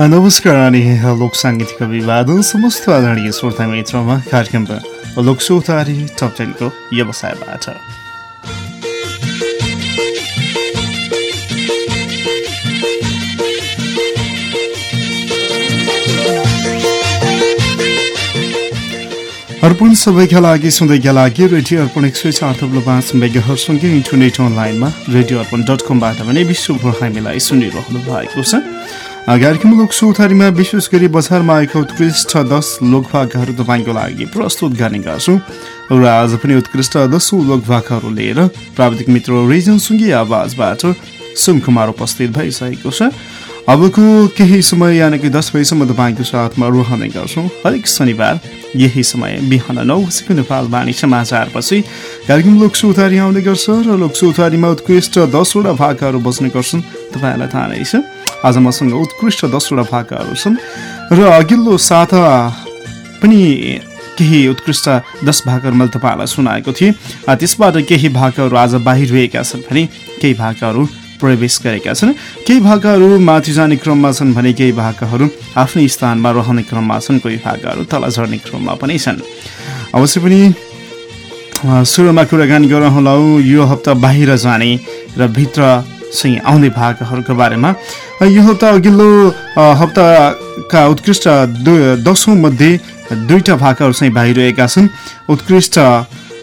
नमस्कार अनि लोक साङ्गीतिक अभिवादन समस्त आदरणीय श्रोता मित्रमा कार्यक्रम लोकसौतारी टप टेनको व्यवसायबाट अर्पण सबैका लागि सुन्दैका लागि रेडियो अर्पण एक सय चार थप्लो पाँच मेगाहरूसँगै इन्टरनेट अनलाइनमा रेडियो अर्पण डट कमबाट पनि विश्वभर हामीलाई सुनिरहनु भएको छ। कार्यक्रम लोक सुथारीमा विशेष गरी बजारमा आएका उत्कृष्ट दस लोकभाकाहरू तपाईँको लागि प्रस्तुत गर्ने गर्छौँ र आज पनि उत्कृष्ट दसौँ लोकभाकाहरू लिएर प्राविधिक मित्र रिजन सुङ्गी आवाजबाट सुमकुमार उपस्थित भइसकेको छ अबको केही समय यानि कि दस बजीसम्म तपाईँको साथमा रहने गर्छौँ हरेक शनिबार यही समय बिहान नौ बजीको नेपाल वाणी समाचारपछि कार्यक्रम लोकसु उतारी आउने गर्छ र लोकसु उतारीमा उत्कृष्ट दसवटा भाकाहरू बस्ने गर्छन् तपाईँहरूलाई थाहा नै छ आज मसँग उत्कृष्ट दसवटा भाकाहरू छन् र अघिल्लो साता पनि केही उत्कृष्ट दस भाकाहरू मैले तपाईँहरूलाई सुनाएको थिएँ। त्यसबाट केही भाकाहरू आज बाहिर रहेका छन् भने केही भाकाहरू प्रवेश गरेका छन्। केही भाकाहरू माथि जाने क्रममा छन् भने केही भाकाहरू आफ्नै स्थानमा रहने क्रममा छन्। कोही भाकाहरू तल झर्ने क्रममा पनि छन्। अवश्य पनि सुरुमा कुराकानी गरौँला यो हप्ता बाहिर जाने र भित्र चाहिँ आउने भागहरूको बारेमा। यो हप्ता अघिल्लो हप्ताका उत्कृष्ट दसौँ मध्ये दुईवटा भाकाहरू चाहिँ बाहिरिएका छन्। उत्कृष्ट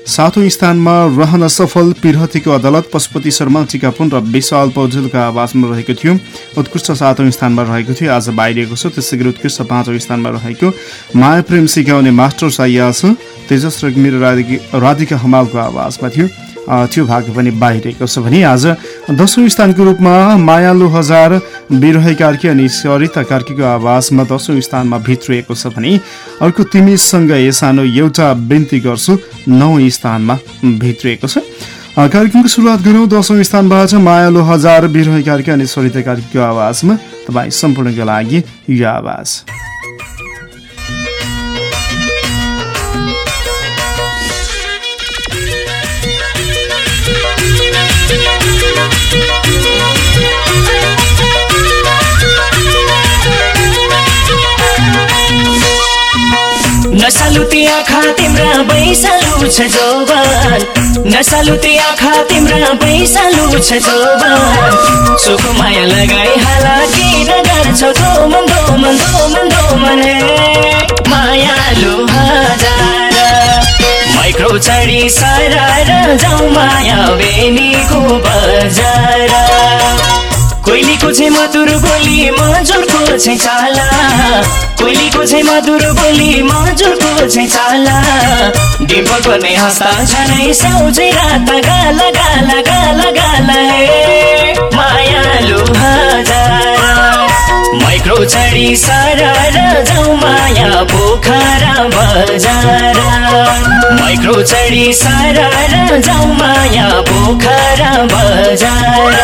सातौँ स्थानमा रहन सफल पिरहतीको अदालत पशुपति शर्मा टिकापुन र विशाल पौडेलको आवाजमा रहेको थियो। उत्कृष्ट सातौँ स्थानमा रहेको थियो आज बाहिरिएको छ। त्यसै गरी उत्कृष्ट पाँचौँ स्थानमा रहेको माया प्रेम सिकाउने मास्टर साइया छ। तेजस र राधिका हमालको आवाजमा थियो। त्यो भाग पनि बाहिरिएको छ भने आज दसौँ स्थानको रूपमा मायालु हजार बिरहे कार्की अनि सरिता कार्कीको आवाजमा दसौँ स्थानमा भित्रिएको छ भने अर्को तिमीसँग सानो एउटा बिन्ती गर्छु नौ स्थानमा भित्रिएको छ। कार्यक्रमको सुरुवात गरौँ। दसौँ स्थानबाट मायालु हजार बिरहे कार्की अनि सरिता कार्कीको आवाजमा। तपाईँ सम्पूर्णको लागि यो आवाज। नसालुती आँखा तिम्रा बैसालु छ जोबान। नसालुती आँखा तिम्रा बैसालु छ जोबान। सुख माया लगाई हाला किन गर्छौ दोमन दोमन दोमन दोमन मायालु हजार माइक्रो चढी सारा जाउँ माया बेनीको बजार। कोइलीको चाहिँ मधुर बोली मजुरको चाहिँ चाला। कोइलीको चाहिँ मधुर बोली मजुरको चाहिँ चाला। डिम्पल पर्ने हस्ता झनै साउजै रात गाला गाला गाला गाला हे मायालु हजार माइक्रो चढी सारा र जाउँ माया पोखरा बजार। माइक्रो चढी सारा र जाउँ माया पोखरा बजार।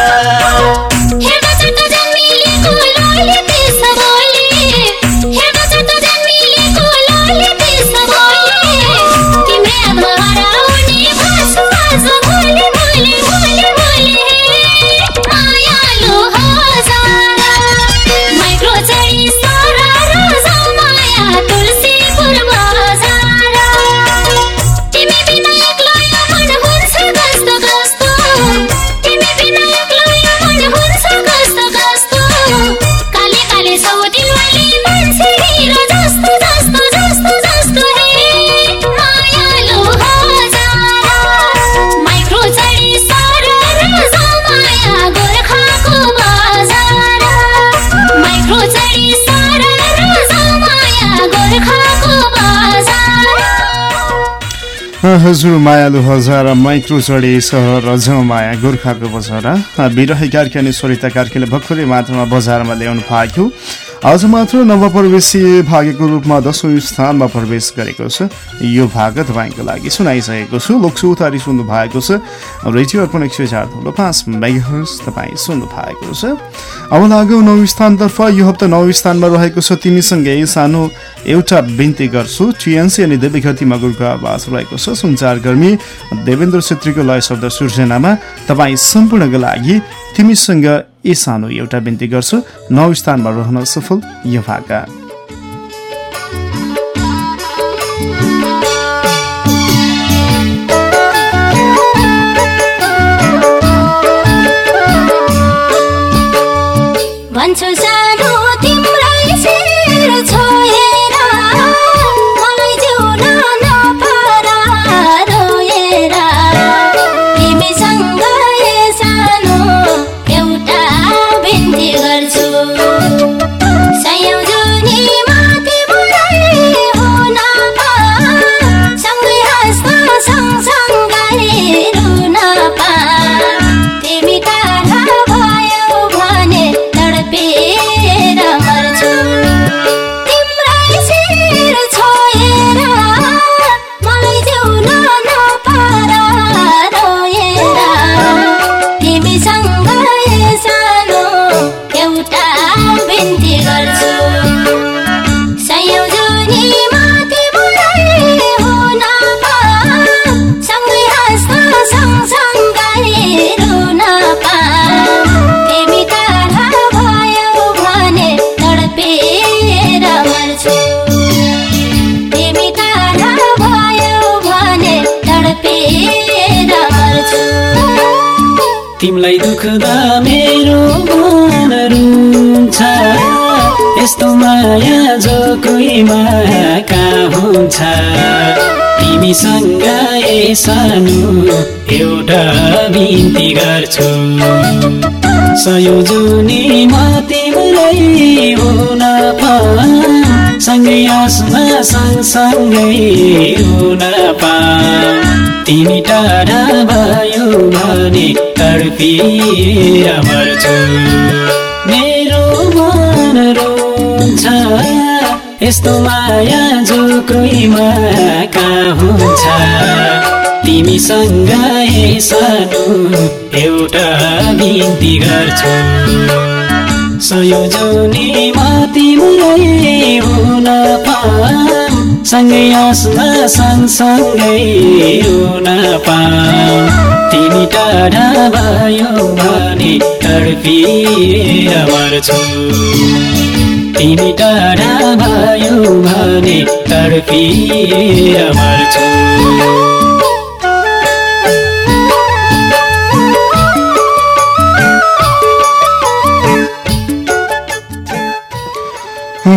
हजुर मायालु हजार माइक्रो चढी सहर माया गोर्खाको बजार बिरहे कार्की अनि सरिता कार्कीले भर्खरै मात्रामा बजारमा ल्याउनु भएको आज मात्र नवप्रवेशी भागको रूपमा दसौँ स्थानमा प्रवेश गरेको छ। यो भाग तपाईँको लागि सुनाइसकेको छु। लोकसु उतारी सुन्नु भएको छ। रेडियो अर्पण एक सय चार थुलो पाँच मेगाहर्स तपाईँ सुन्नु भएको छ। अब लागौ नौ स्थानतर्फ। यो हप्ता नौ स्थानमा रहेको छ। तिमीसँगै सानो एउटा बिन्ती गर्छु। टिएनसी अनि देवीघटी मगुरको आवाज रहेको छ। सञ्चार कर्मी देवेन्द्र छेत्रीको लय शब्द सूर्यनामा तपाईँ सम्पूर्णको लागि तिमीसँग ए सानो एउटा बिन्ती गर्छु। नौ स्थानमा रहन सफल यो भाका भन्छु तिमीलाई दुख्दा मेरो मन रुन्छ यस्तो माया जो कोहीमा कहाँ हुन्छ। तिमीसँग ए सानो एउटा बिन्ती गर्छु। सयो जुनीमा तिम्रै हुन पा सँगै सँगसँगै हुन पा तिमी टाढा भयो भने मेरो मन रोन्छ यस्तो माया जो कोहीमा कहाँ हुन्छ। तिमीसँग एउटा बिन्ती गर्छु। संयोजनीमा तिम्रै हुन पा सँगै आसमा सँगसँगै हुन तिमी टाढा भयो भने तडपिएर मर्छु। तिमी टाढा भयो भने तडपिएर मर्छु।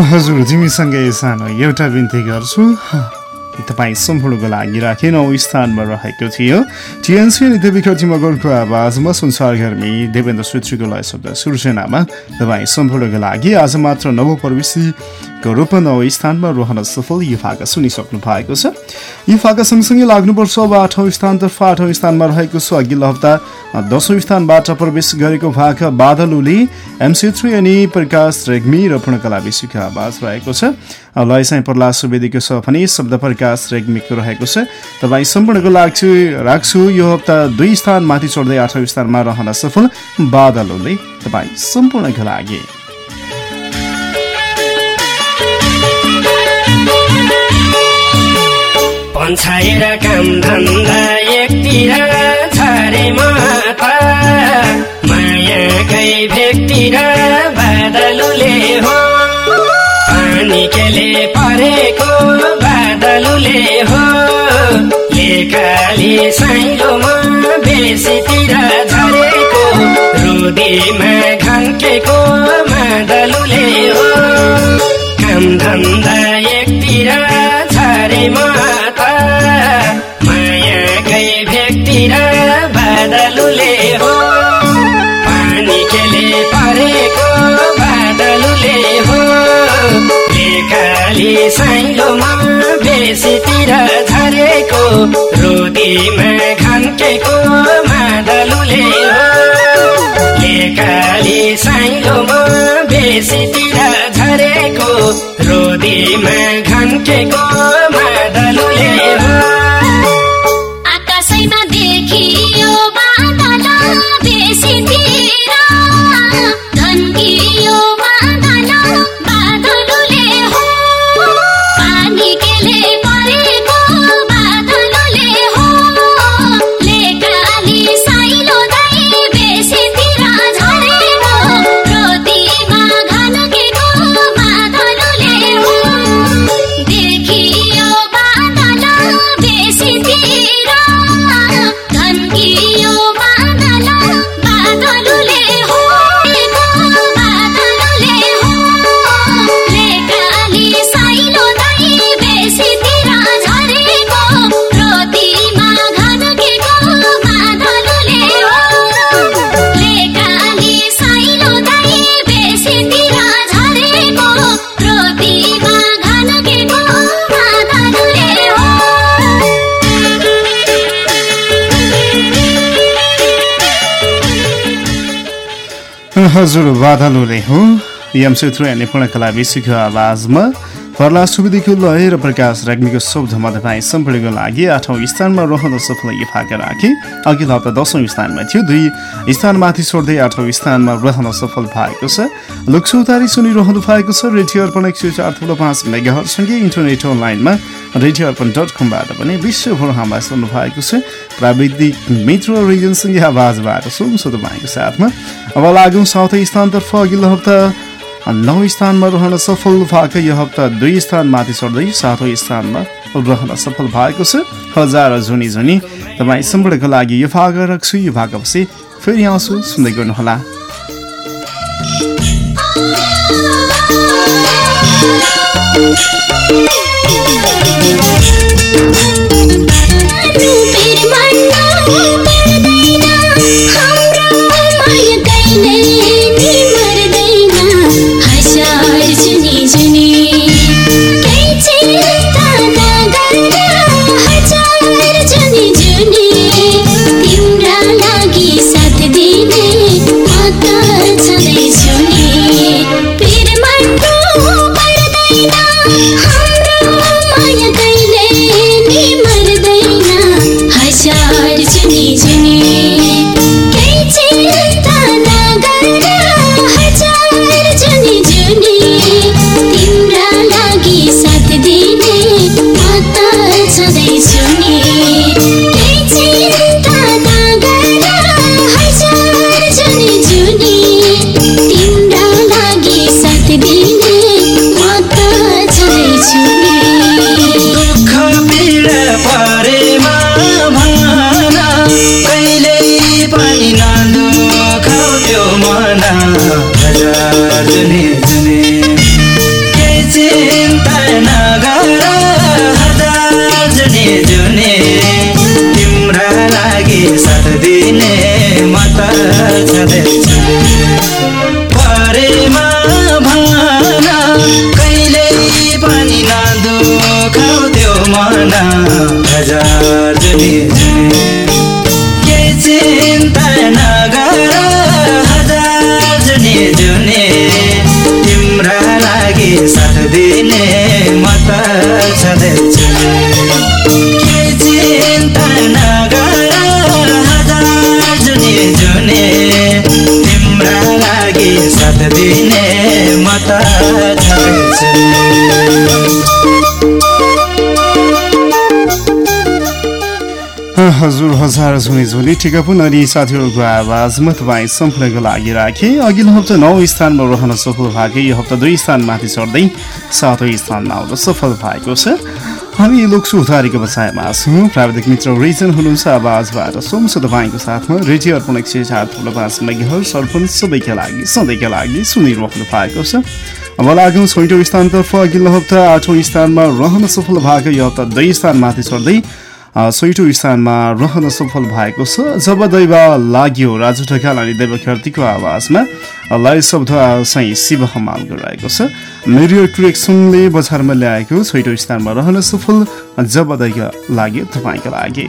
हजुर तिमीसँग सानो एउटा बिन्ती गर्छु। तपाईँ सम्पूर्णको लागि राखे नौ स्थानमा रहेको थियो। टिएनसी अनि देवीकटी मगरको आवाजमा संसारघरमी देवेन्द्र सूत्रीको लय शब्द सूर्यनामा तपाईँ सम्पूर्णको लागि आज मात्र नव प्रवेशीको रूपमा नौ स्थानमा रहन सफल यो भाका सुनिसक्नु भएको छ। यो भाका सँगसँगै लाग्नुपर्छ अब आठौँ स्थानतर्फ आठौँ स्थानमा रहेको छ। अघिल्लो हप्ता दसौँ स्थानबाट प्रवेश गरेको भाका बादलुले एमसी थ्री अनि प्रकाश रेग्मी र पूर्णकला विश्वको आवाज रहेको छ। लय चाहिँ प्रहलाद सुवेदीको छ भने शब्द प्रकाश रेग्मीको रहेको छ। तपाईँ सम्पूर्णको लाग्छु राख्छु यो हप्ता दुई स्थान माथि चढ्दै आठौँ स्थानमा रहन सफल बादलुले तपाईँ सम्पूर्णको लागि। पन्छाएर काम धन्दा एकतिर छारे माता। मायाकै भेकतिर बादलुले हो। पानी केले परेको बादलुले हो। लेखाली साइलोमा बेसीतिर झरेको रुदीमा घन्केको मादलुले हो। काम धन्दा साइलोमा बेसीतिर झरेको। रोदीमा घन्केको मादलुले हो। साइलोमा बेसीतिर झरेको। रोदीमा घन्केको मादलुले देखियो धन्कियो हजुर बादलुले हो। यम सूत्र निपुण कला विषयको आवाजमा प्रहलाद सुवेदीको लय र प्रकाश रेग्मीको शब्दमा तपाईँ सम्पूर्णको लागि आठौँ स्थानमा रहन सफल इफाका राखे। अघिल्लो हप्ता दसौँ स्थानमा थियो। दुई स्थानमाथि छोड्दै आठौँ स्थानमा रहन सफल भएको छ। लोकसौतारी सुनिरहनु भएको छ। रेडियो अर्पण एक सय चार थुलो पाँच मेगाहरूसँगै इन्टरनेट अनलाइनमा रेडियो अर्पण डट कमबाट पनि विश्वभर हामीलाई सुन्नु भएको छ। प्राविधिक मित्र रिजनसँगै आवाजबाट सुन्छ तपाईँको साथमा। अब लागौँ साउथ स्थानतर्फ अघिल्लो हप्ता। नौ स्थानमा रहन सफल भएको यो हप्ता दुई स्थान माथि चढ्दै सातौँ स्थानमा रहन सफल भएको छ। हजार जुनी जुनी तपाईँ सम्पूर्णको लागि यो भाग राख्छु। यो भागपछि फेरि आउँछु। सुन्दै गर्नुहोला। रुपेर मन जुनी हजुर हजार झुनी झुनी ठिकापुन अनि साथीहरूको आवाजमा तपाईँ सम्पूर्णको लागि राखेँ। अघिल्लो हप्ता नौ स्थानमा रहन सफल भएको यो हप्ता दुई स्थानमाथि चढ्दै सातौँ स्थानमा आउन सफल भएको छ। हामी लोकसु उधारीको बसाइमा छौँ। प्राविधिक मित्र रिजन हुनुहुन्छ। आवाजबाट सोमसु तपाईँको साथमा रेडियो अर्पण एक सय चार ठुलो पाँच मेगाहर अर्पण सबैका लागि सधैँका लागि सुनिरहनु भएको छ। अब लागौँ छैटौँ स्थानतर्फ अघिल्लो हप्ता आठौँ स्थानमा रहन सफल भएको यो हप्ता दुई स्थानमाथि चढ्दै छैटौँ स्थानमा रहन सफल भएको छ। जब दैव लाग्यो राजु ढकाल अनि देव ख्यातिको आवाजमा लय शब्द चाहिँ शिव हमाल गराएको छ। मेरो ट्रेक्सनले बजारमा ल्याएको छैटौँ स्थानमा रहन सफल जब दैव लाग्यो तपाईँको लागि।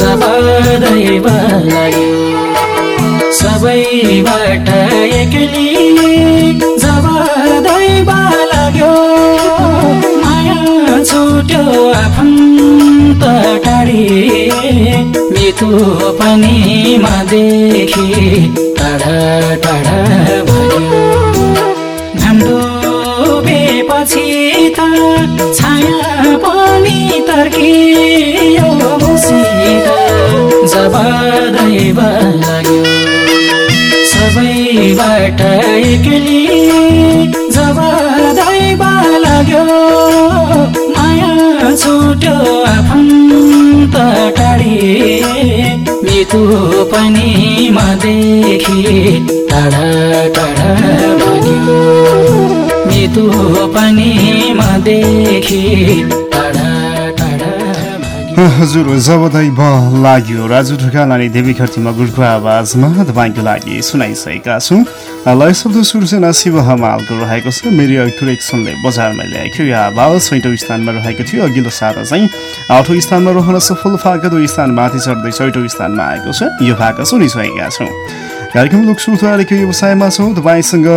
जब दैव लाग्यो सबैबाट एक्लै जब दैव लाग्यो माया छुट्यो आफन्त टाढी। मिथु पनि देखि टाढा टाढा भयो हाम्रो बेपछि त छाया पनि तर्कियो मसित जब दैव लाग्यो सबैबाट एक्लै। जब दैव लाग्यो माया छुट्यो आफन्त टाढी। मिठो पानीमा देखि टाढा टाढा भन्यो मिठो पानीमा देखि टाढा टाढा भाग्यो हजुर जब लाग्यो। राजु ढुकाल अनि देवी खर्तीमा गुडको आवाजमा तपाईँको लागि सुनाइसकेका छौँ। लय शब्द सुर्सेना शिव हमालको रहेको छ। मेरो कुरेक्सनले बजारमा ल्याएको यो आवाज छैटौँ स्थानमा रहेको थियो। अघिल्लो साता चाहिँ आठौँ स्थानमा रहन सफल फाका दुई स्थान माथि चढ्दै छैटौँ स्थानमा आएको छ। यो भाका सुनिसकेका छौँ। कार्यक्रम लोकसुथारीको व्यवसायमा छौँ। तपाईँसँग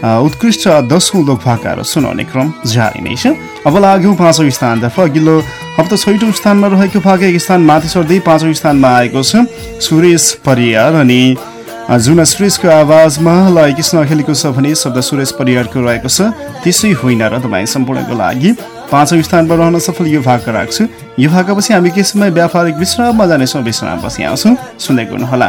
उत्कृष्ट दसौँ लोक भाकाहरू सुनाउने क्रम जारी नै छ। अब लाग्यौँ पाँचौँ स्थानतर्फ अघिल्लो हप्ता छैटौँ स्थानमा रहेको भाका एक स्थान माथि चढ्दै पाँचौँ स्थानमा आएको छ सुरेश परियार अनि जुन श्रेष्ठको आवाजमा लय कृष्ण खेलेको छ भने शब्द सुरेश परियारको रहेको छ। त्यसै होइन र तपाईँ सम्पूर्णको लागि पाँचौँ स्थानमा रहन सफल यो भाका राख्छु। यो भाकापछि हामी केही समय व्यापारिक विश्राममा जानेछौँ विश्रामपछि आउँछौँ। सुन्दै गर्नुहोला।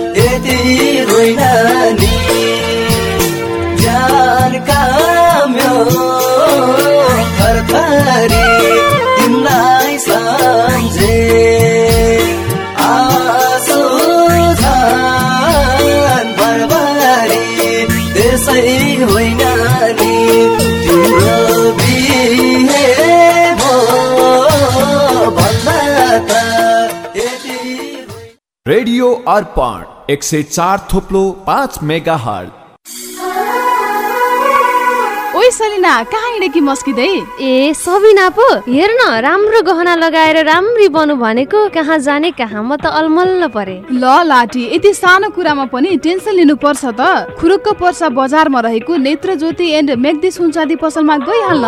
रेडियो अर्पण एक सय चार थोप्लो पाँच मेगा ओइ सलिना कहाँ हिँडेकी मस्किँदै? ए सबिना पो हेर न राम्रो गहना लगाएर राम्री बनु भनेको कहाँ जाने कहाँ म त अलमल्ल परे। ल लाठी यति सानो कुरामा पनि टेन्सन लिनु पर्छ त। खुरुक्क पर्सा बजारमा रहेको नेत्र ज्योति एन्ड मेग्दी सुनचाँदी पसलमा गइहाल्न।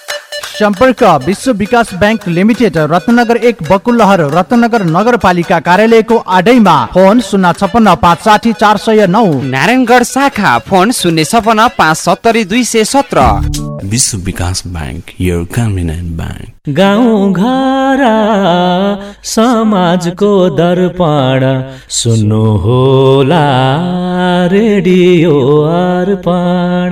सम्पर्क विश्व विकास ब्याङ्क लिमिटेड रत्नगर एक बकुलहर रत्नगर नगरपालिका कार्यालयको आडैमा फोन शून्य छपन्न पाँच साठी चार सय नौ। नारायणगढ शाखा फोन शून्य छपन्न पाँच सत्तरी दुई सय सत्र। विश्व विकास ब्याङ्क यो कन्भिनेन्ट ब्याङ्क। गाउँ घर समाजको दर्पण। सुन्नु होला रेडियो अर्पण।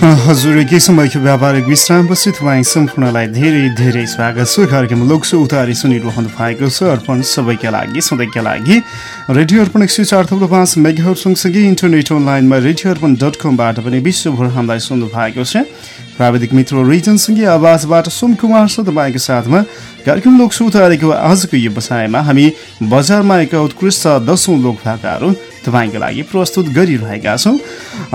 हजुर केही समयको व्यापारिक विश्रामपछि तपाईँ सम्पूर्णलाई धेरै धेरै स्वागत छ। कार्यक्रम लोकसो उतारी सुनिरहनु भएको छ। अर्पण सबैका लागि सधैँका लागि। रेडियो अर्पण एक सय चार थप्लो पाँच मेगाहरू सँगसँगै इन्टरनेट अनलाइनमा रेडियो अर्पण डट कमबाट पनि विश्वभर हामीलाई सुन्नु भएको छ। प्राविधिक मित्र रिजनसँगै आवाजबाट सोम कुमार छ तपाईँको साथमा। कार्यक्रम लोकसो उतारेको आजको यो बसाइमा हामी बजारमा एक उत्कृष्ट दसौँ लोक भाकाहरू तपाईँको लागि प्रस्तुत गरिरहेका छौँ।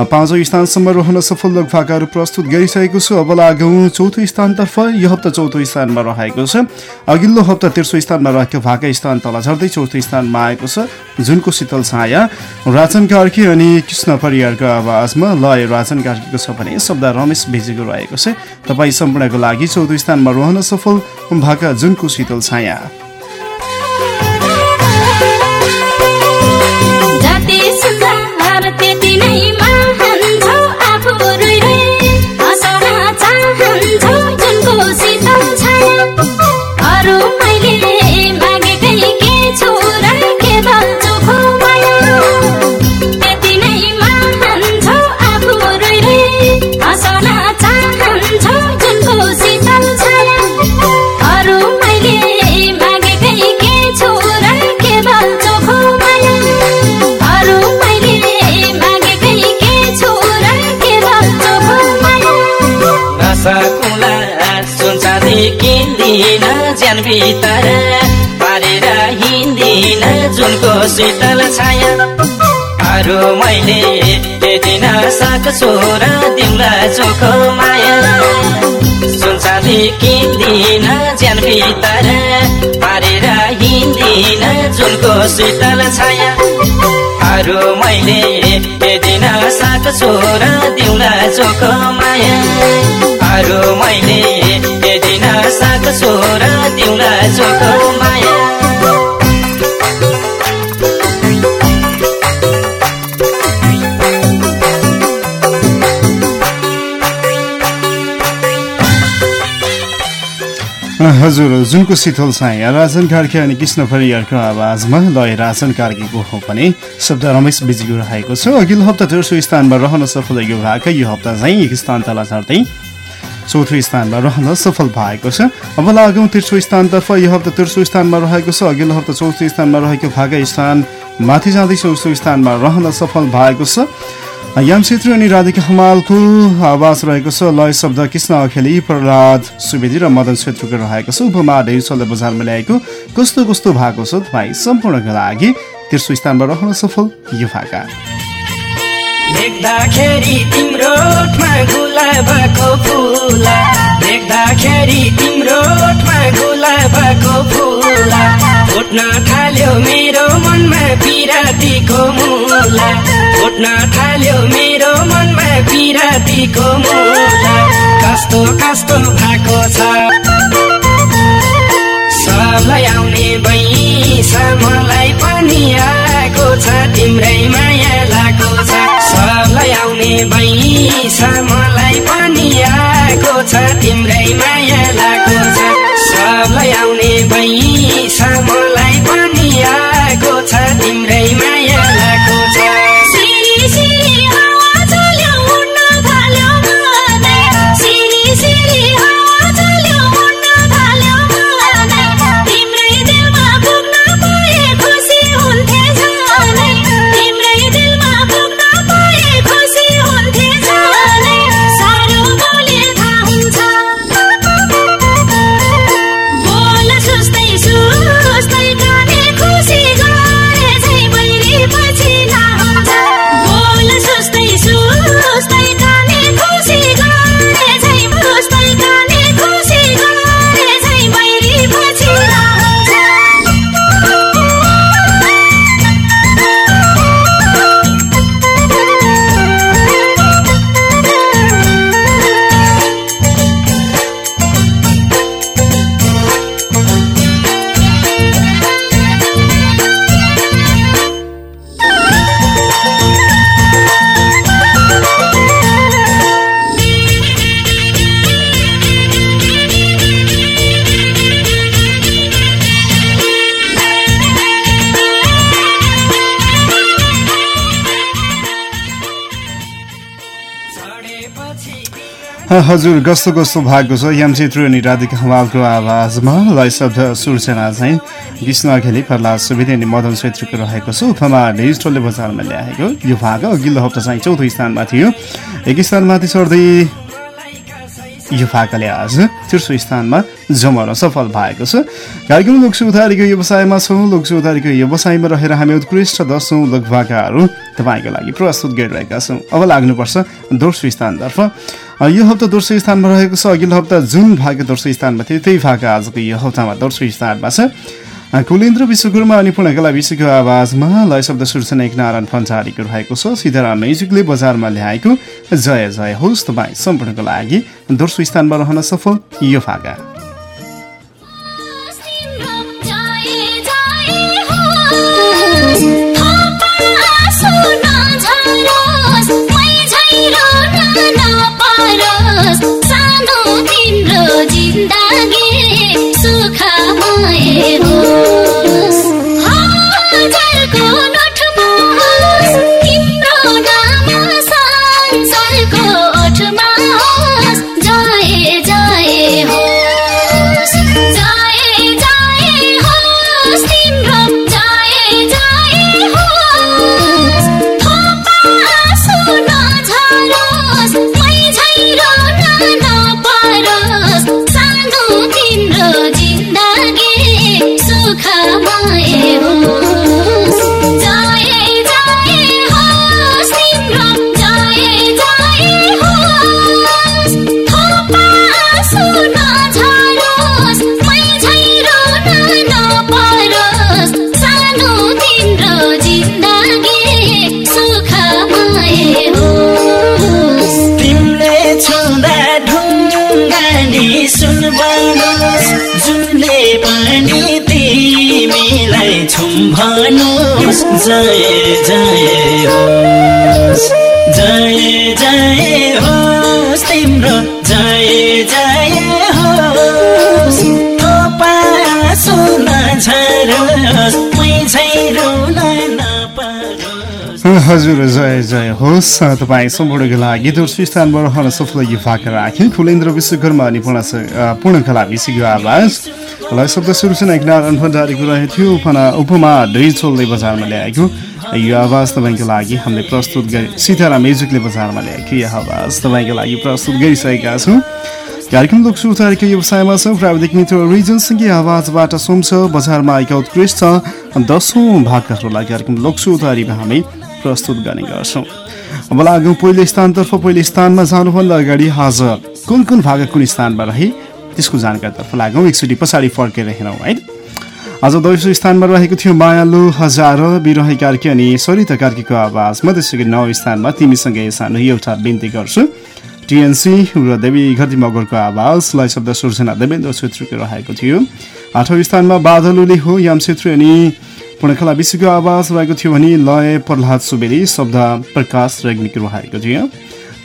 पाँचौँ स्थानसम्म रहन सफल लोकभाकाहरू प्रस्तुत गरिसकेको छु। अब लागौँ चौथो स्थानतर्फ यो हप्ता चौथो स्थानमा रहेको छ। अघिल्लो हप्ता तेर्सो स्थानमा रहेको भाका स्थान तल झर्दै चौथो स्थानमा आएको छ। जुनको शीतल छाया राजन कार्की अनि कृष्ण परियारको आवाजमा लय राजन कार्कीको छ भने शब्द रमेश भिजेको रहेको छ। तपाईँ सम्पूर्णको लागि चौथो स्थानमा रहन सफल भाका जुनको शीतल छाया। भित्र पारेर हिँड्दिन जुनको शीतल छाया। अरू मैले दिन सक्छु र तिमीला चोखो माया। सुनचाँदी किन्दिन ज्यान भित्र पारेर हिँड्दिन जुनको शीतल छाया। अरू मैले दिन सक्छु र तिमीला चोखो माया। अरू मैले दिन सक्छु र तिमीला चोखो माया हजुर जुनको शीतल छाया राजन कार्की अनि कृष्ण परियारको आवाजमा लय राजन कार्कीको हो पनि शब्द रमेश बिजीको रहेको छ। अघिल्लो हप्ता तेर्सो स्थानमा रहन सफल यो भएको यो हप्ता चाहिँ एक स्थान तल झर्दै चौथो स्थानमा रहन सफल भएको छ। अब लागौँ तेर्सो स्थानतर्फ। यो हप्ता तेर्सो स्थानमा रहेको छ। अघिल्लो हप्ता चौथो स्थानमा रहेको भागा स्थान। माथि जाँदै चौथो स्थानमा रहन सफल भएको छ। याम छेत्री अनि राधिका हमालको आवाज रहेको छ। लय शब्द कृष्ण अखेली प्रहलाद सुवेदी र मदन छेत्रीको रहेको छ। उपमा ढेरसले बजारमा ल्याएको कस्तो कस्तो भएको छ? तपाईँ सम्पूर्णको लागि तेर्सो स्थानमा रहन सफल यो भाका देख्दाखेरि तिम्रो ओठमा गुलाबको फुला। देख्दाखेरि तिम्रो ओठमा गुलाबको फुला। फुट्न थाल्यो मेरो मनमा पिरातीको मुला। फुट्न थाल्यो मेरो मनमा पिरातीको मुला। कस्तो कस्तो भएको छ? सबलाई आउने बैस मलाई पनि आएको छ तिम्रै माया लागेको छ सबलाई आउने बैस मलाई पनि आएको छ तिम्रै माया लागेको छ सबलाई आउने बैस हजुर कस्तो कस्तो भएको छ। याम छेत्री अनि राधिका हमालको आवाजमा लय शब्द सुर्सेना चाहिँ कृष्ण खेली प्रहलाद अनि मदन छेत्रीको रहेको छ। उपमा डिजिटलले बजारमा ल्याएको यो भाग अघिल्लो हप्ता चाहिँ चौथो स्थानमा थियो। एक स्थानमाथि चढ्दै यो भाकाले आज तेर्सो स्थानमा जमाउन सफल भएको छ। कार्यक्रम लोकसुधारीको व्यवसायमा छौँ लोकसुधारीको व्यवसायमा रहेर हामी उत्कृष्ट दसौँ लोकभाकाहरू तपाईँको लागि प्रस्तुत गरिरहेका छौँ। अब लाग्नुपर्छ दोस्रो स्थानतर्फ। यो हप्ता दोस्रो स्थानमा रहेको छ। अघिल्लो हप्ता जुन भाका दोस्रो स्थानमा थियो त्यही भाका आजको यो हप्तामा दोस्रो स्थानमा छ। कुलेन्द्र विश्वकर्मा अनि पूर्णकला विश्वको आवाजमा लय शब्द सूर्सन एक नारायण फन्चारीको रहेको छ। सीताराम म्युजिकले बजारमा ल्याएको जय जय होस् तपाईँ सम्पूर्णको लागि दोस्रो स्थानमा रहन सफल। यो भाका जिन्दगी सुखमय होस् हजारको हजुर जय जय होस्। तपाईँ सम्पूर्णको लागि दोस्रो स्थानमा सफल यो भाका राखेँ फुलेन्द्र विश्वकर्मा अनि पूर्ण पूर्णकला विषयको आवाज। लय शब्द सुरुचना एक नारायण भण्डारीको रहेको थियो उपमा उपमा दुई चोलले बजारमा ल्याएको यो आवाज तपाईँको लागि हामीले प्रस्तुत गरे सीताराम म्युजिकले बजारमा ल्याएको यो आवाज तपाईँको लागि प्रस्तुत गरिसकेका छौँ कार्यक्रम लोकसु उतारेको व्यवसायमा छ प्राविधिक मित्र रिजनसँगै आवाजबाट सुन्छ बजारमा आएका उत्कृष्ट दसौँ भागहरूलाई कार्यक्रम लोकसु उतारीमा हामी प्रस्तुत गर्ने गर्छौँ अब लागौँ पहिलो स्थानतर्फ पहिलो स्थानमा जानुभन्दा अगाडि आज कुन कुन भाग कुन स्थानमा रहे त्यसको जानकारीतर्फ लागौँ। एकचोटि पछाडि फर्केर हेरौँ है। आज दोस्रो स्थानमा रहेको थियो मायालु हजार बिरहे कार्की अनि सरिता कार्कीको आवाजमा त्यसै गरी नौ स्थानमा तिमीसँगै सानो एउटा बिन्ती गर्छु। टिएनसी र देवी घटी मगरको आवाज लय शब्द सूर्जना देवेन्द्र छेत्रीको रहेको थियो। आठौँ स्थानमा बादलुले हो याम छेत्री अनि पूर्णकला विश्वको आवाज रहेको थियो भने लय प्रहलाद सुवेदी शब्द प्रकाश रेग्मीको रहेको थियो।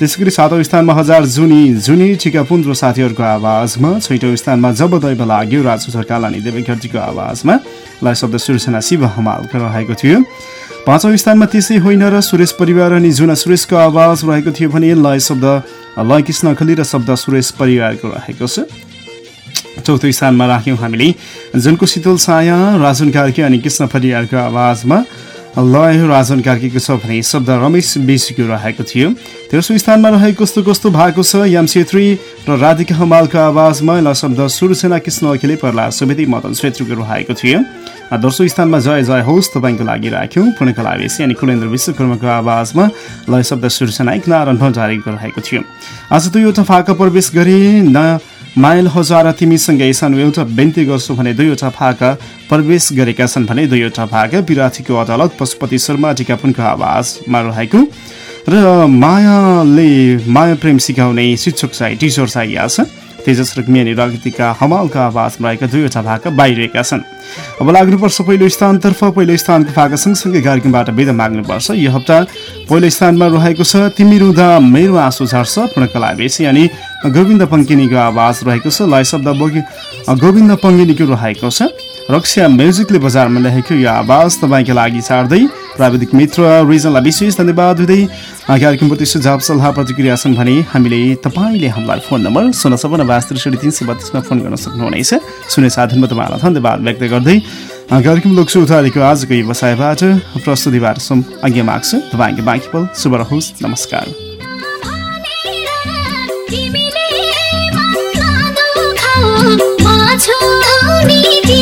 त्यसै गरी सातौँ स्थानमा हजार जुनी जुनी ठिका पुन्द्रो साथीहरूको आवाजमा छैटौँ स्थानमा जब दैव लाग्यो राजु सरकार अनि देवी घटीको आवाजमा लय शब्द सूर्जना शिव हमालको रहेको थियो। पाँचौँ स्थानमा त्यसै होइन र सुरेश परिवार अनि जुना सुरेशको आवाज रहेको थियो भने लय शब्द लय कृष्ण खली र शब्द सुरेश परिवारको रहेको छ। चौथो स्थानमा राख्यौँ हामीले जुनको शीतल छाया राजुन कार्की अनि कृष्ण परिवारको आवाजमा लय राजन कार्कीको छ भने शब्द रमेश बेसीको रहेको थियो। तेस्रो स्थानमा रहेको कस्तो कस्तो भएको छ? याम छेत्री र राधिका हमालको आवाजमा ल शब्द सुरसेना कृष्ण अखिले प्रहलाद सुवेदी मदन छेत्रीको रहेको थियो। दोस्रो स्थानमा जय जय होस् तपाईँको लागि राख्यौँ। पूर्णकला बेसी अनि कुलेन्द्र विश्वकर्माको आवाजमा लय शब्द सुरसेना एक नारायण भण्डारीको रहेको थियो। आज दुईवटा फाका प्रवेश गरे न माइल हजार तिमीसँगै सानो एउटा बिन्ती गर्छु भने दुईवटा फाका प्रवेश गरेका छन् भने दुईवटा भाग। विराथीको अदालत पशुपति शर्मा टिकापुनको आवाजमा रहेको। र मायाले माया प्रेम सिकाउने शिक्षक साई टिचर साई छ। तेजस रुक्मी अनि रगतीका हमालका आवाजमा रहेका दुईवटा भाका बाहिरिएका छन्। अब लाग्नुपर्छ पहिलो स्थानतर्फ पहिलो स्थानको भाका सँगसँगै कार्यक्रमबाट बिदा माग्नुपर्छ। यो हप्ता पहिलो स्थानमा रहेको छ तिमी रुँदा मेरो आँसु झर्छ पूर्णकला बेसी अनि गोविन्द पङ्किनीको आवाज रहेको छ। लय शब्द गोविन्द पङ्गिनीको रहेको छ। रक्षा म्युजिकले बजारमा ल्याएको यो आवाज तपाईँको लागि छाड्दै प्राविधिक मित्र रिजनलाई विशेष धन्यवाद दिँदै कार्यक्रमप्रति सुझाव सल्लाह प्रतिक्रिया छन् भने हामीले तपाईँले हामीलाई फोन नम्बर शून्य सपन्न बास त्रिसठी तिन सय बत्तिसमा फोन गर्न सक्नुहुनेछ शून्य साधनमा तपाईँलाई धन्यवाद व्यक्त गर्दै कार्यक्रम लोकसु उतारेको आजको व्यवसायबाट प्रस्तुतिबाट अघि माग्छु तपाईँको बाँकी पल शुभ रहोस् नमस्कार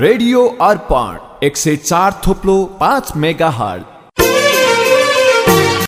रेडियो अर्पण एक सय चार थोप्लो पाँच मेगा हर्ट